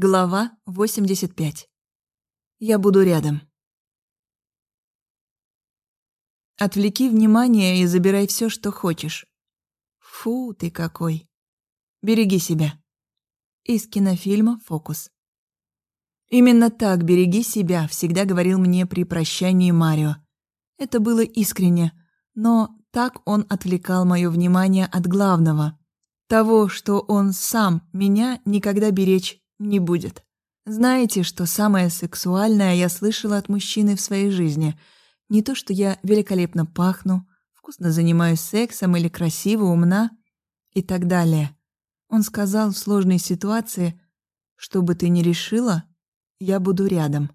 Глава 85. Я буду рядом. Отвлеки внимание и забирай все, что хочешь. Фу, ты какой. Береги себя. Из кинофильма «Фокус». Именно так «береги себя» всегда говорил мне при прощании Марио. Это было искренне, но так он отвлекал мое внимание от главного. Того, что он сам меня никогда беречь не будет. Знаете, что самое сексуальное я слышала от мужчины в своей жизни? Не то, что я великолепно пахну, вкусно занимаюсь сексом или красиво, умна и так далее. Он сказал в сложной ситуации, что бы ты ни решила, я буду рядом.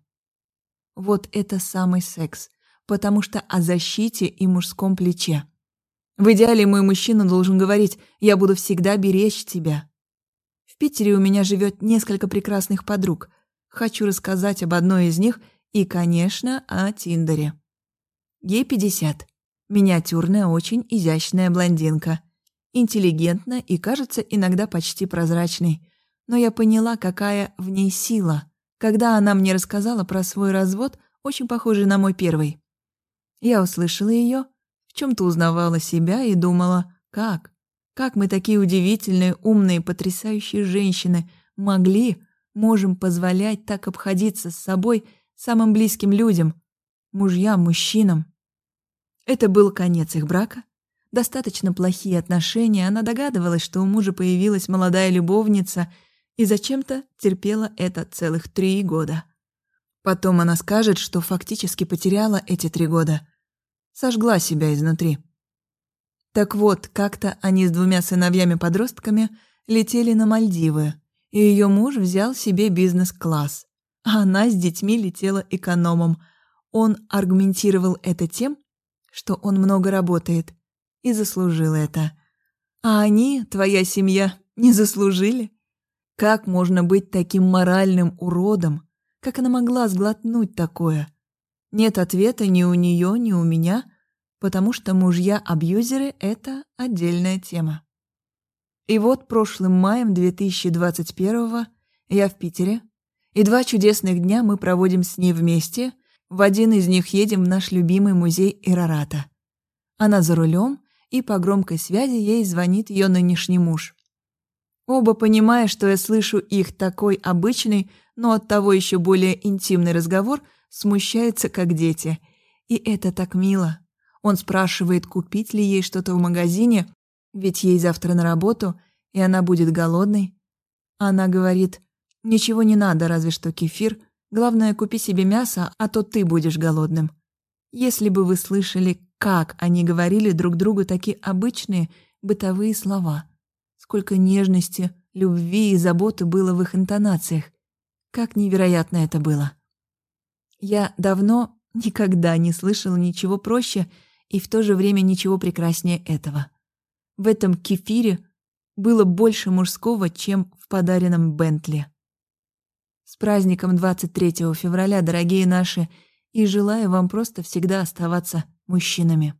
Вот это самый секс, потому что о защите и мужском плече. В идеале мой мужчина должен говорить «я буду всегда беречь тебя». В Питере у меня живет несколько прекрасных подруг. Хочу рассказать об одной из них и, конечно, о Тиндере. Ей 50. Миниатюрная, очень изящная блондинка. Интеллигентна и, кажется, иногда почти прозрачной. Но я поняла, какая в ней сила, когда она мне рассказала про свой развод, очень похожий на мой первый. Я услышала ее, в чем то узнавала себя и думала, как? Как мы такие удивительные, умные, потрясающие женщины могли, можем позволять так обходиться с собой самым близким людям, мужьям, мужчинам? Это был конец их брака. Достаточно плохие отношения, она догадывалась, что у мужа появилась молодая любовница и зачем-то терпела это целых три года. Потом она скажет, что фактически потеряла эти три года. Сожгла себя изнутри. Так вот, как-то они с двумя сыновьями-подростками летели на Мальдивы, и ее муж взял себе бизнес-класс, а она с детьми летела экономом. Он аргументировал это тем, что он много работает, и заслужил это. А они, твоя семья, не заслужили? Как можно быть таким моральным уродом? Как она могла сглотнуть такое? Нет ответа ни у нее, ни у меня, потому что мужья-абьюзеры – это отдельная тема. И вот прошлым маем 2021 я в Питере, и два чудесных дня мы проводим с ней вместе, в один из них едем в наш любимый музей Ирарата. Она за рулем, и по громкой связи ей звонит ее нынешний муж. Оба понимая, что я слышу их такой обычный, но оттого еще более интимный разговор, смущаются как дети. И это так мило. Он спрашивает, купить ли ей что-то в магазине, ведь ей завтра на работу, и она будет голодной. Она говорит, ничего не надо, разве что кефир. Главное, купи себе мясо, а то ты будешь голодным. Если бы вы слышали, как они говорили друг другу такие обычные бытовые слова. Сколько нежности, любви и заботы было в их интонациях. Как невероятно это было. Я давно никогда не слышала ничего проще, и в то же время ничего прекраснее этого. В этом кефире было больше мужского, чем в подаренном Бентли. С праздником 23 февраля, дорогие наши, и желаю вам просто всегда оставаться мужчинами.